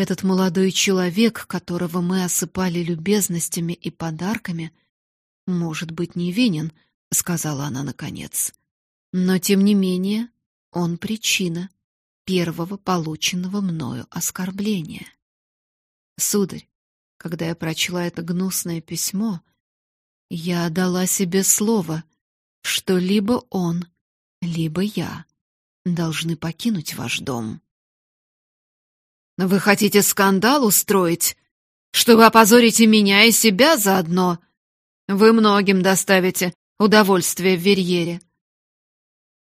Этот молодой человек, которого мы осыпали любезностями и подарками, может быть невинен, сказала она наконец. Но тем не менее, он причина первого полученного мною оскорбления. Сударь, когда я прочла это гнусное письмо, я дала себе слово, что либо он, либо я должны покинуть ваш дом. Вы хотите скандал устроить, чтобы опозорить и меня, и себя заодно? Вы многим доставите удовольствие в Верьере.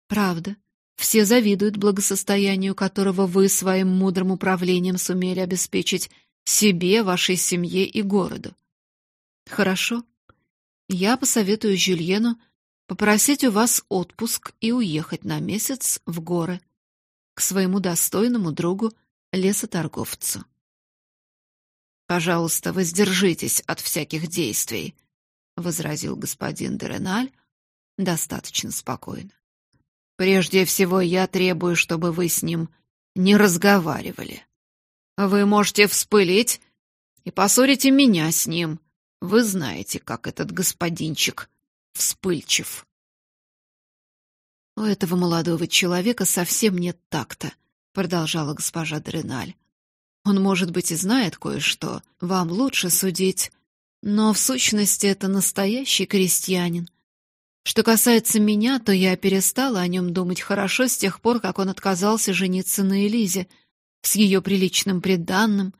Правда, все завидуют благосостоянию, которого вы своим мудрым управлением сумели обеспечить себе, вашей семье и городу. Хорошо. Я посоветую Жюльену попросить у вас отпуск и уехать на месяц в горы к своему достойному другу лесоторговцу. Пожалуйста, воздержитесь от всяких действий, возразил господин Дереналь достаточно спокойно. Прежде всего, я требую, чтобы вы с ним не разговаривали. Вы можете вспылить и поссорите меня с ним. Вы знаете, как этот господинчик вспыльчив. У этого молодого человека совсем нет такта, продолжала госпожа Дреналь. Он, может быть, и знает кое-что, вам лучше судить, но в сущности это настоящий крестьянин. Что касается меня, то я перестала о нем думать хорошо с тех пор, как он отказался жениться на Элизе с ее приличным приданным,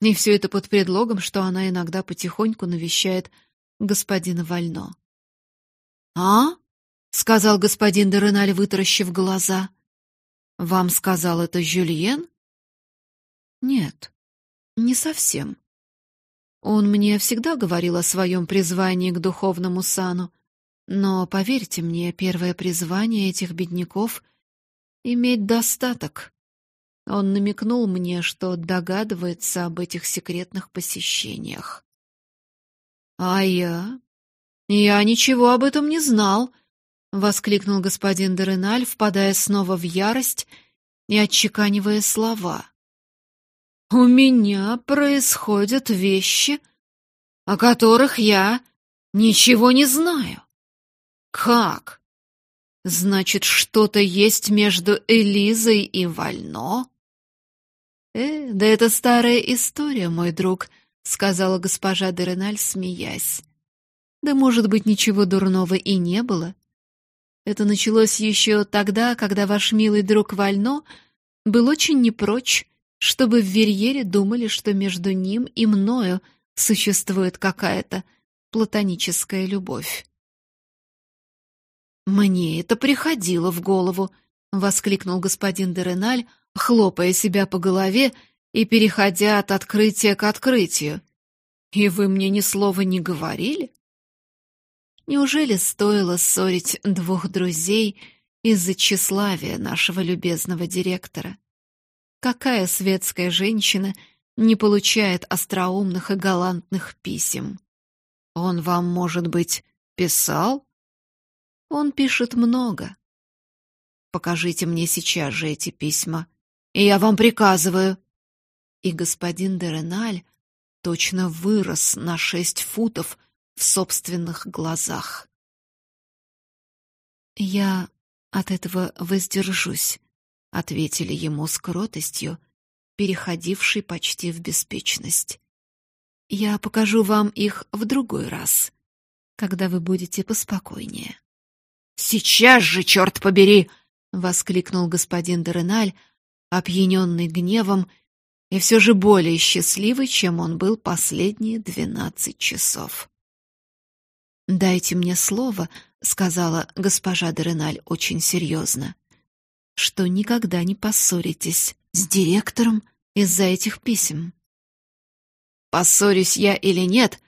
и все это под предлогом, что она иногда потихоньку навещает господина Вально. «А?» — сказал господин Дереналь, вытаращив глаза. «Вам сказал это Жюльен?» «Нет, не совсем. Он мне всегда говорил о своем призвании к духовному сану, но, поверьте мне, первое призвание этих бедняков — иметь достаток. Он намекнул мне, что догадывается об этих секретных посещениях. А я «Я ничего об этом не знал», — воскликнул господин Дереналь, впадая снова в ярость и отчеканивая слова. «У меня происходят вещи, о которых я ничего не знаю. Как? Значит, что-то есть между Элизой и Вально?» «Э, да это старая история, мой друг», — сказала госпожа Дереналь, смеясь. Да, может быть, ничего дурного и не было. Это началось еще тогда, когда ваш милый друг Вально был очень не прочь, чтобы в Верьере думали, что между ним и мною существует какая-то платоническая любовь. «Мне это приходило в голову», — воскликнул господин Дереналь, хлопая себя по голове и переходя от открытия к открытию. «И вы мне ни слова не говорили?» Неужели стоило ссорить двух друзей из-за тщеславия нашего любезного директора? Какая светская женщина не получает остроумных и галантных писем? Он вам, может быть, писал? Он пишет много. Покажите мне сейчас же эти письма, и я вам приказываю. И господин Дереналь точно вырос на шесть футов в собственных глазах. «Я от этого воздержусь», — ответили ему с кротостью, переходившей почти в беспечность. «Я покажу вам их в другой раз, когда вы будете поспокойнее». «Сейчас же, черт побери!» — воскликнул господин Дереналь, опьяненный гневом и все же более счастливый, чем он был последние двенадцать часов. «Дайте мне слово», — сказала госпожа Дереналь очень серьезно, «что никогда не поссоритесь с директором из-за этих писем». «Поссорюсь я или нет,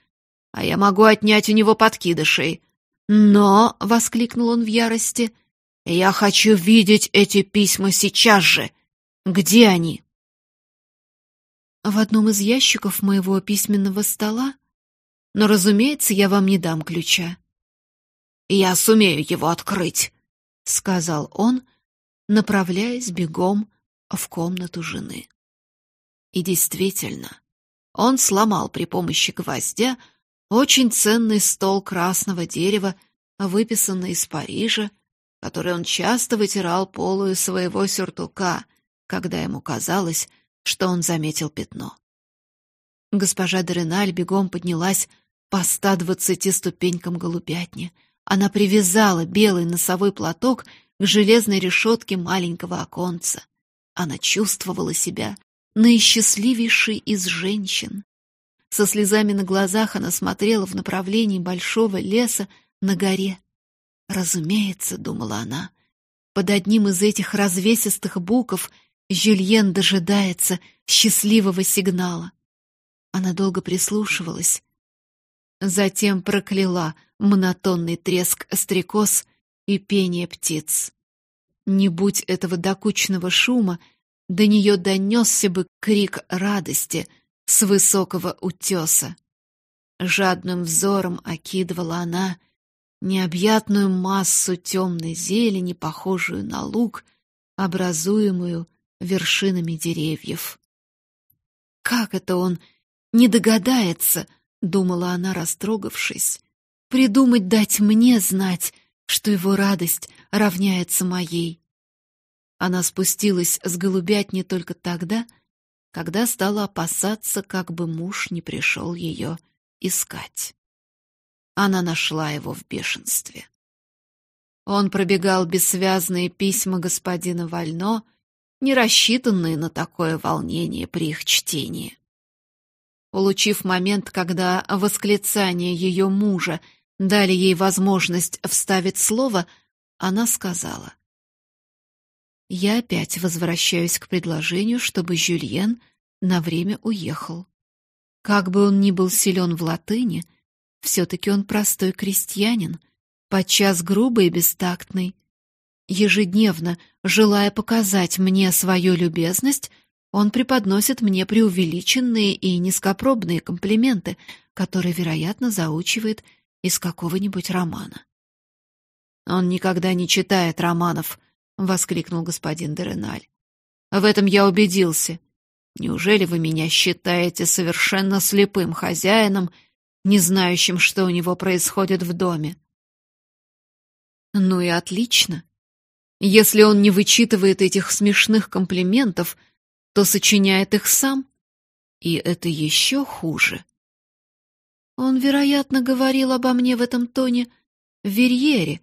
а я могу отнять у него подкидышей. Но», — воскликнул он в ярости, — «я хочу видеть эти письма сейчас же. Где они?» «В одном из ящиков моего письменного стола», но, разумеется, я вам не дам ключа. Я сумею его открыть, сказал он, направляясь бегом в комнату жены. И действительно, он сломал при помощи гвоздя очень ценный стол красного дерева, выписанный из Парижа, который он часто вытирал полую своего сюртука, когда ему казалось, что он заметил пятно. Госпожа Дреналь бегом поднялась по ста двадцати ступенькам голубятни. Она привязала белый носовой платок к железной решетке маленького оконца. Она чувствовала себя наисчастливейшей из женщин. Со слезами на глазах она смотрела в направлении большого леса на горе. Разумеется, думала она, под одним из этих развесистых буков Жюльен дожидается счастливого сигнала. Она долго прислушивалась, затем прокляла монотонный треск стрекоз и пение птиц. Не будь этого докучного шума, до нее донесся бы крик радости с высокого утеса. Жадным взором окидывала она необъятную массу темной зелени, похожую на луг, образуемую вершинами деревьев. Как это он не догадается, думала она, растрогавшись, придумать дать мне знать, что его радость равняется моей. Она спустилась с голубятни только тогда, когда стала опасаться, как бы муж не пришел ее искать. Она нашла его в бешенстве. Он пробегал бессвязные письма господина Вально, не рассчитанные на такое волнение при их чтении. Улучив момент, когда восклицания ее мужа дали ей возможность вставить слово, она сказала: "Я опять возвращаюсь к предложению, чтобы Жюльен на время уехал. Как бы он ни был силен в латыни, все таки он простой крестьянин, подчас грубый и бестактный. Ежедневно, желая показать мне свою любезность, он преподносит мне преувеличенные и низкопробные комплименты, которые, вероятно, заучивает из какого-нибудь романа. Он никогда не читает романов, воскликнул господин Дереналь. В этом я убедился. Неужели вы меня считаете совершенно слепым хозяином, не знающим, что у него происходит в доме? Ну и отлично. Если он не вычитывает этих смешных комплиментов, то сочиняет их сам, и это еще хуже. Он, вероятно, говорил обо мне в этом тоне в Верьере.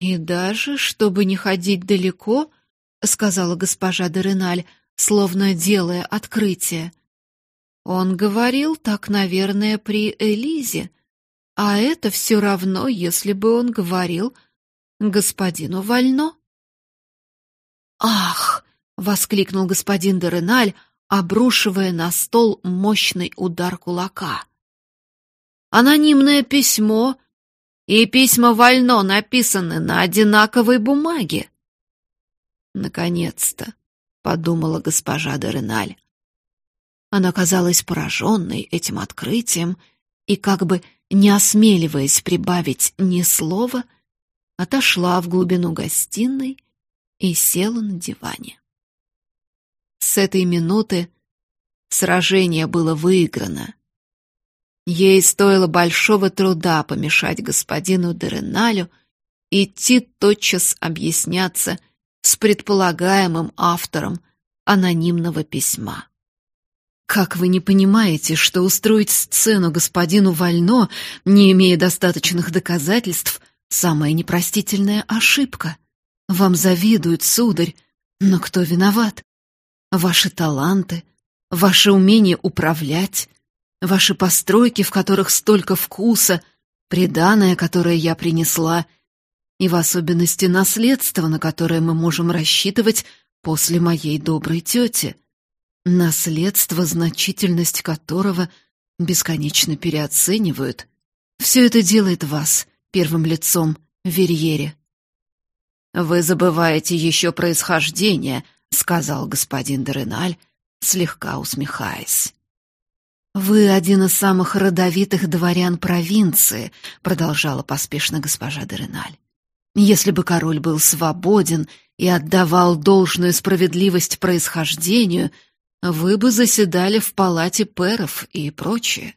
И даже, чтобы не ходить далеко, сказала госпожа Дереналь, словно делая открытие. Он говорил так, наверное, при Элизе, а это все равно, если бы он говорил господину Вально. Ах, воскликнул господин Дереналь, обрушивая на стол мощный удар кулака. Анонимное письмо и письма Вально написаны на одинаковой бумаге. Наконец-то, подумала госпожа Дереналь. Она казалась пораженной этим открытием и как бы не осмеливаясь прибавить ни слова, отошла в глубину гостиной и села на диване. С этой минуты сражение было выиграно. Ей стоило большого труда помешать господину Дереналю идти тотчас объясняться с предполагаемым автором анонимного письма. Как вы не понимаете, что устроить сцену господину Вально, не имея достаточных доказательств, самая непростительная ошибка? Вам завидуют, сударь, но кто виноват? Ваши таланты, ваше умение управлять, ваши постройки, в которых столько вкуса, приданое, которое я принесла, и в особенности наследство, на которое мы можем рассчитывать после моей доброй тети. Наследство, значительность которого бесконечно переоценивают. Все это делает вас первым лицом в Верьере. Вы забываете еще происхождение, сказал господин Дереналь, слегка усмехаясь. Вы один из самых родовитых дворян провинции, продолжала поспешно госпожа Дереналь. Если бы король был свободен и отдавал должную справедливость происхождению, вы бы заседали в палате пэров и прочее.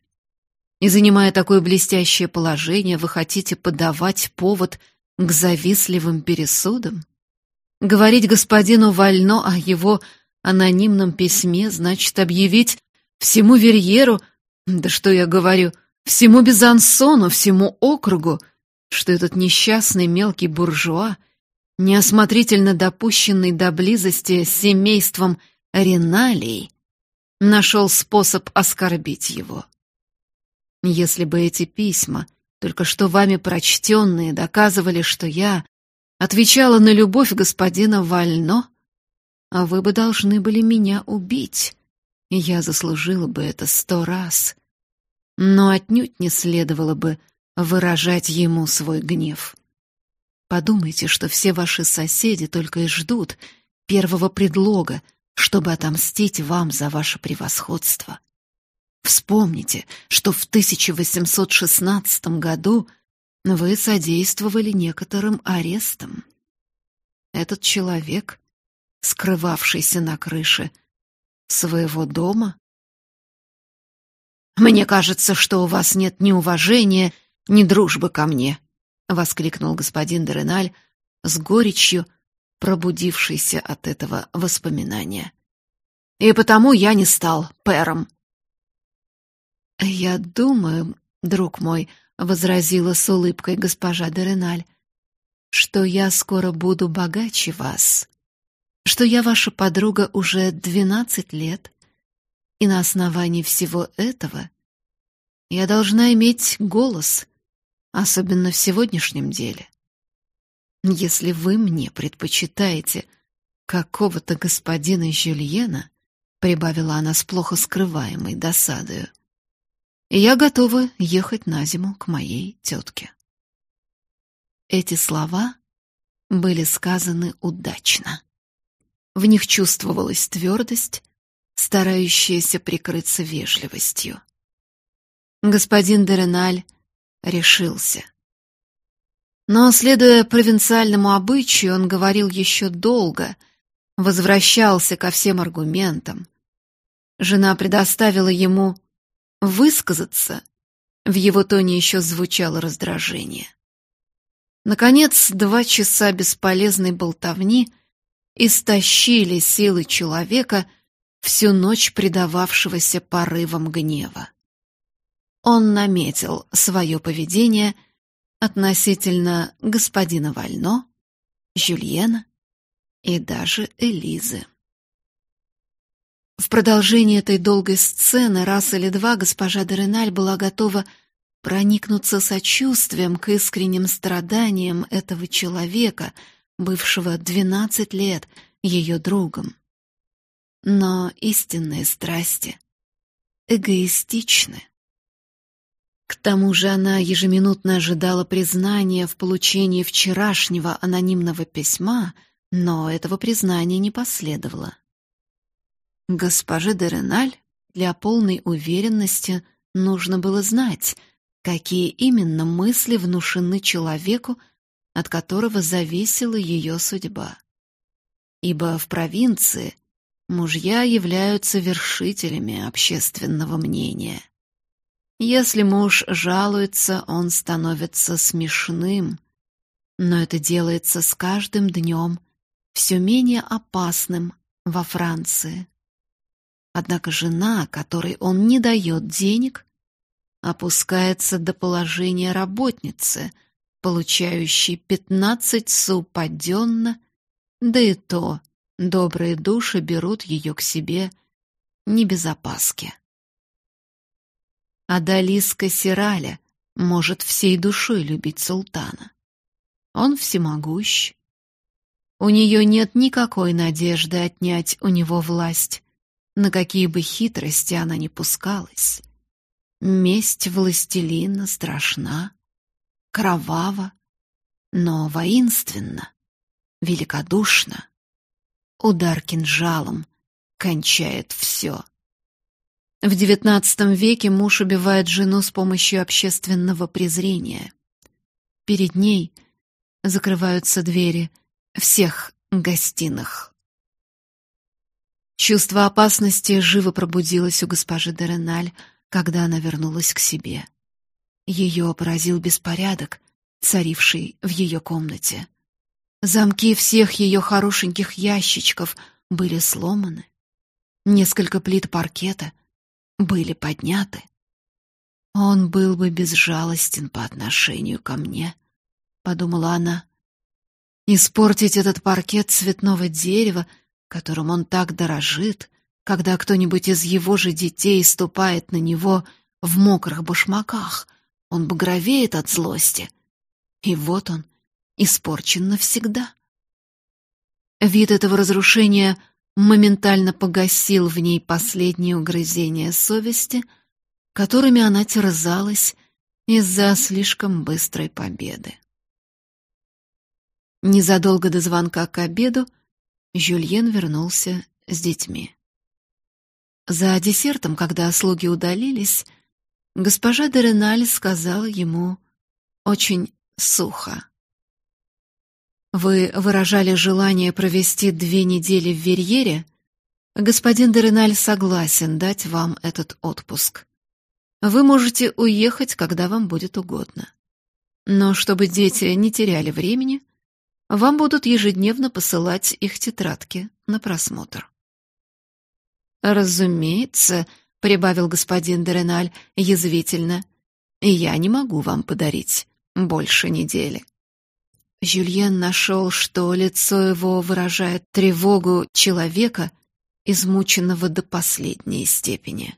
И занимая такое блестящее положение, вы хотите подавать повод к завистливым пересудам? Говорить господину Вально о его анонимном письме значит объявить всему Верьеру, да что я говорю, всему Безансону, всему округу, что этот несчастный мелкий буржуа, неосмотрительно допущенный до близости с семейством Реналий, нашел способ оскорбить его. Если бы эти письма, только что вами прочтенные, доказывали, что я отвечала на любовь господина Вально, а вы бы должны были меня убить, я заслужила бы это сто раз. Но отнюдь не следовало бы выражать ему свой гнев. Подумайте, что все ваши соседи только и ждут первого предлога, чтобы отомстить вам за ваше превосходство. Вспомните, что в 1816 году вы содействовали некоторым арестам. Этот человек, скрывавшийся на крыше своего дома, «Мне кажется, что у вас нет ни уважения, ни дружбы ко мне», — воскликнул господин Дереналь с горечью, пробудившийся от этого воспоминания. «И потому я не стал пэром». «Я думаю, друг мой», — возразила с улыбкой госпожа Дереналь, «что я скоро буду богаче вас, что я ваша подруга уже двенадцать лет, и на основании всего этого я должна иметь голос, особенно в сегодняшнем деле. Если вы мне предпочитаете какого-то господина Жюльена, прибавила она с плохо скрываемой досадою, я готова ехать на зиму к моей тетке. Эти слова были сказаны удачно. В них чувствовалась твердость, старающаяся прикрыться вежливостью. Господин Дереналь решился. Но, следуя провинциальному обычаю, он говорил еще долго, возвращался ко всем аргументам. Жена предоставила ему высказаться. В его тоне еще звучало раздражение. Наконец, два часа бесполезной болтовни истощили силы человека, всю ночь предававшегося порывам гнева. Он наметил свое поведение — относительно господина Вально, Жюльена и даже Элизы. В продолжении этой долгой сцены раз или два госпожа Дереналь была готова проникнуться сочувствием к искренним страданиям этого человека, бывшего двенадцать лет ее другом. Но истинные страсти эгоистичны. К тому же она ежеминутно ожидала признания в получении вчерашнего анонимного письма, но этого признания не последовало. Госпоже де Реналь для полной уверенности нужно было знать, какие именно мысли внушены человеку, от которого зависела ее судьба. Ибо в провинции мужья являются вершителями общественного мнения. Если муж жалуется, он становится смешным, но это делается с каждым днем все менее опасным во Франции. Однако жена, которой он не дает денег, опускается до положения работницы, получающей пятнадцать су подденно, да и то добрые души берут ее к себе не без опаски. Адалиска Сираля может всей душой любить султана. Он всемогущ. У нее нет никакой надежды отнять у него власть, на какие бы хитрости она ни пускалась. Месть властелина страшна, кровава, но воинственна, великодушна. Удар кинжалом кончает все. В XIX веке муж убивает жену с помощью общественного презрения. Перед ней закрываются двери всех гостиных. Чувство опасности живо пробудилось у госпожи Дереналь, когда она вернулась к себе. Ее поразил беспорядок, царивший в ее комнате. Замки всех ее хорошеньких ящичков были сломаны. Несколько плит паркета были подняты. Он был бы безжалостен по отношению ко мне, подумала она. Испортить этот паркет цветного дерева, которым он так дорожит, когда кто-нибудь из его же детей ступает на него в мокрых башмаках, он багровеет от злости. И вот он, испорчен навсегда. Вид этого разрушения моментально погасил в ней последние угрызения совести, которыми она терзалась из-за слишком быстрой победы. Незадолго до звонка к обеду Жюльен вернулся с детьми. За десертом, когда слуги удалились, госпожа де Реналь сказала ему очень сухо. «Вы выражали желание провести две недели в Верьере? Господин де Реналь согласен дать вам этот отпуск. Вы можете уехать, когда вам будет угодно. Но чтобы дети не теряли времени, вам будут ежедневно посылать их тетрадки на просмотр. Разумеется, прибавил господин Дереналь язвительно. Я не могу вам подарить больше недели. Жюльен нашел, что лицо его выражает тревогу человека, измученного до последней степени.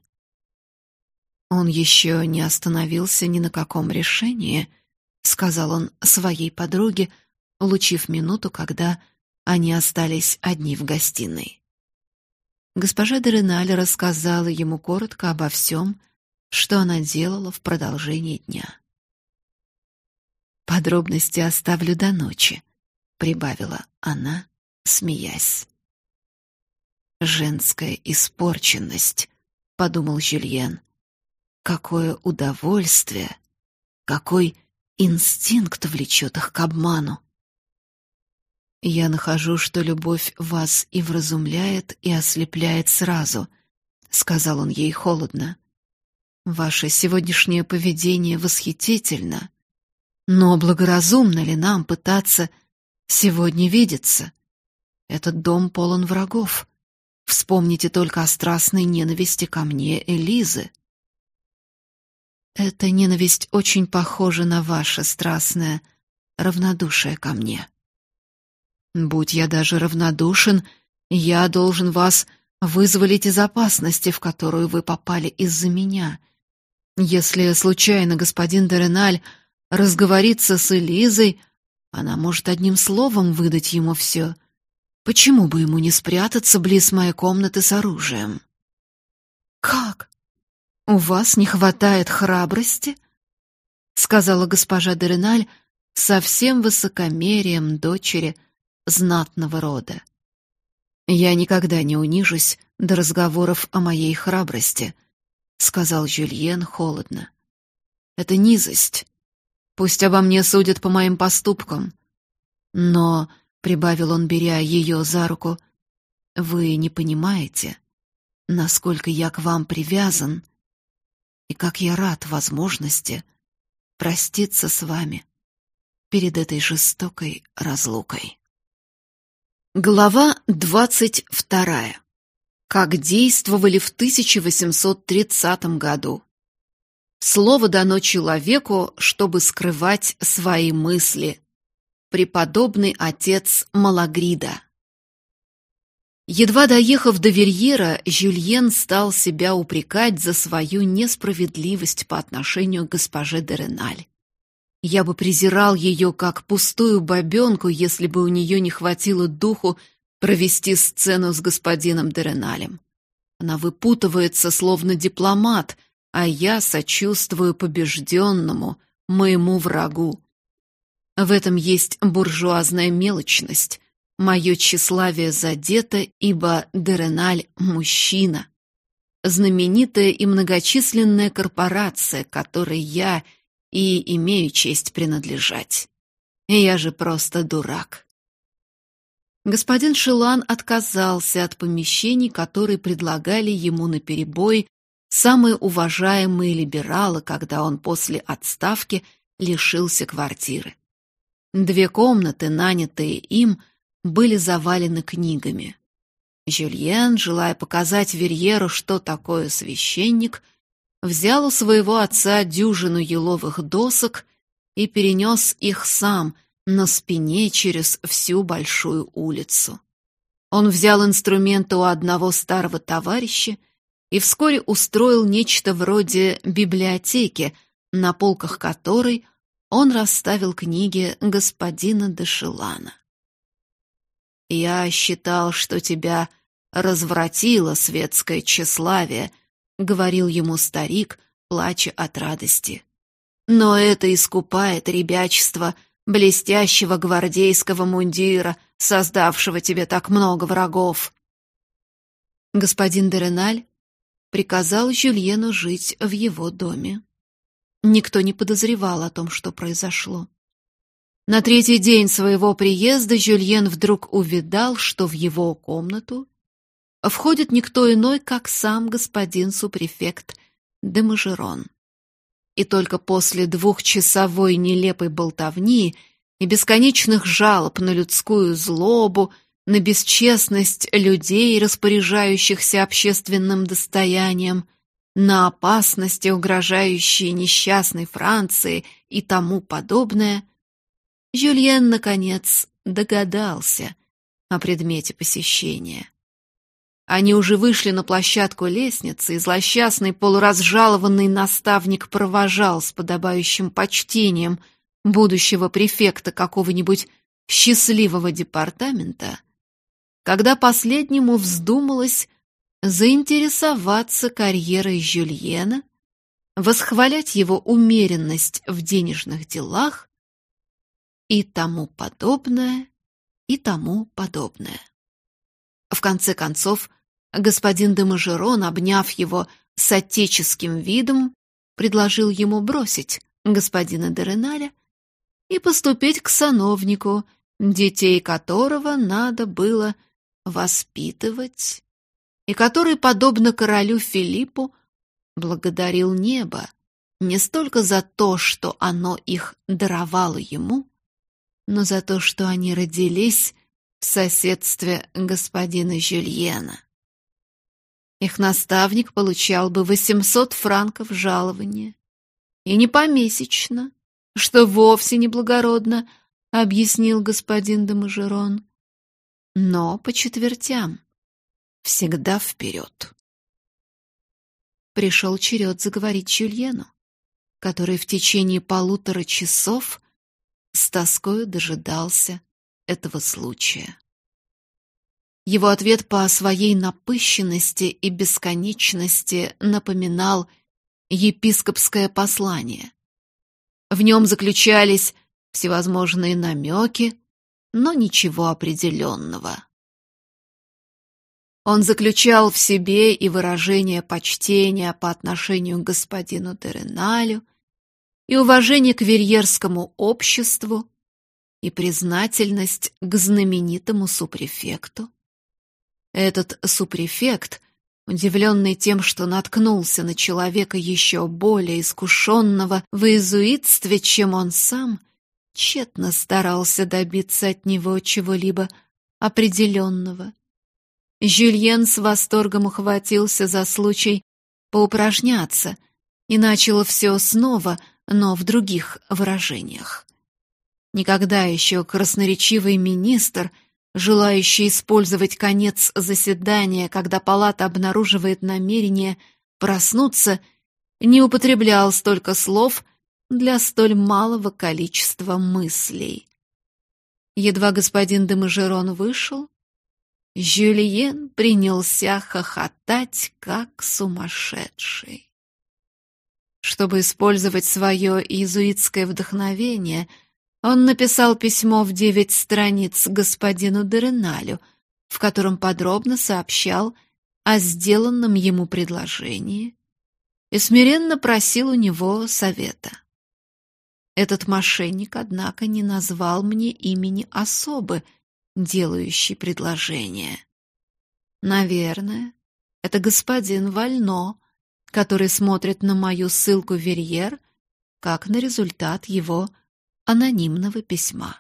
Он еще не остановился ни на каком решении, сказал он своей подруге, улучив минуту, когда они остались одни в гостиной. Госпожа Дереналь рассказала ему коротко обо всем, что она делала в продолжении дня. Подробности оставлю до ночи, прибавила она, смеясь. Женская испорченность, подумал Жюльен. Какое удовольствие, какой инстинкт влечет их к обману. Я нахожу, что любовь вас и вразумляет, и ослепляет сразу, сказал он ей холодно. Ваше сегодняшнее поведение восхитительно, но благоразумно ли нам пытаться сегодня видеться? Этот дом полон врагов. Вспомните только о страстной ненависти ко мне Элизы. Эта ненависть очень похожа на ваше страстное равнодушие ко мне. Будь я даже равнодушен, я должен вас вызволить из опасности, в которую вы попали из-за меня. Если случайно господин Дереналь разговорится с Элизой, она может одним словом выдать ему все. Почему бы ему не спрятаться близ моей комнаты с оружием? Как? У вас не хватает храбрости? сказала госпожа Дереналь со всем высокомерием дочери знатного рода. Я никогда не унижусь до разговоров о моей храбрости, сказал Жюльен холодно. Это низость. Пусть обо мне судят по моим поступкам, но прибавил он, беря ее за руку, вы не понимаете, насколько я к вам привязан и как я рад возможности проститься с вами перед этой жестокой разлукой. Глава двадцать вторая. Как действовали в 1830 году. Слово дано человеку, чтобы скрывать свои мысли. Преподобный отец Малагрида. Едва доехав до Верьера, Жюльен стал себя упрекать за свою несправедливость по отношению к госпоже де Реналь. Я бы презирал ее как пустую бабенку, если бы у нее не хватило духу провести сцену с господином Дереналем. Она выпутывается, словно дипломат, а я сочувствую побежденному, моему врагу. В этом есть буржуазная мелочность. Мое тщеславие задето, ибо Дереналь — мужчина. Знаменитая и многочисленная корпорация, которой я — и имею честь принадлежать. Я же просто дурак. господин Шилан отказался от помещений, которые предлагали ему наперебой самые уважаемые либералы, когда он после отставки лишился квартиры. Две комнаты, нанятые им, были завалены книгами. Жюльен, желая показать Верьеру, что такое священник, взял у своего отца дюжину еловых досок и перенес их сам на спине через всю большую улицу. Он взял инструменты у одного старого товарища и вскоре устроил нечто вроде библиотеки, на полках которой он расставил книги господина Дешелана. «Я считал, что тебя развратило светское тщеславие», — говорил ему старик, плача от радости. «Но это искупает ребячество блестящего гвардейского мундира, создавшего тебе так много врагов». Господин Дереналь приказал Жюльену жить в его доме. Никто не подозревал о том, что произошло. На третий день своего приезда Жюльен вдруг увидал, что в его комнату входит никто иной, как сам господин супрефект де Мажерон. И только после двухчасовой нелепой болтовни и бесконечных жалоб на людскую злобу, на бесчестность людей, распоряжающихся общественным достоянием, на опасности, угрожающие несчастной Франции и тому подобное, Жюльен, наконец, догадался о предмете посещения. Они уже вышли на площадку лестницы, и злосчастный полуразжалованный наставник провожал с подобающим почтением будущего префекта какого-нибудь счастливого департамента, когда последнему вздумалось заинтересоваться карьерой Жюльена, восхвалять его умеренность в денежных делах и тому подобное, и тому подобное. В конце концов, господин де Мажерон, обняв его с отеческим видом, предложил ему бросить господина Дереналя и поступить к сановнику, детей которого надо было воспитывать и который, подобно королю Филиппу, благодарил небо не столько за то, что оно их даровало ему, но за то, что они родились в соседстве господина Жюльена. Их наставник получал бы 800 франков жалования, и не помесячно, что вовсе не благородно, объяснил господин де Мажерон, но по четвертям всегда вперед. Пришел черед заговорить Жюльену, который в течение полутора часов с тоскою дожидался этого случая. Его ответ по своей напыщенности и бесконечности напоминал епископское послание. В нем заключались всевозможные намеки, но ничего определенного. Он заключал в себе и выражение почтения по отношению к господину Тереналю, и уважение к верьерскому обществу, и признательность к знаменитому супрефекту. Этот супрефект, удивленный тем, что наткнулся на человека еще более искушенного в иезуитстве, чем он сам, тщетно старался добиться от него чего-либо определенного. Жюльен с восторгом ухватился за случай поупражняться и начал все снова, но в других выражениях. Никогда еще красноречивый министр, желающий использовать конец заседания, когда палата обнаруживает намерение проснуться, не употреблял столько слов для столь малого количества мыслей. Едва господин де Мажерон вышел, Жюльен принялся хохотать, как сумасшедший. Чтобы использовать свое иезуитское вдохновение, он написал письмо в девять страниц господину Дереналю, в котором подробно сообщал о сделанном ему предложении и смиренно просил у него совета. Этот мошенник, однако, не назвал мне имени особы, делающий предложение. Наверное, это господин Вально, который смотрит на мою ссылку в Верьер как на результат его анонимного письма.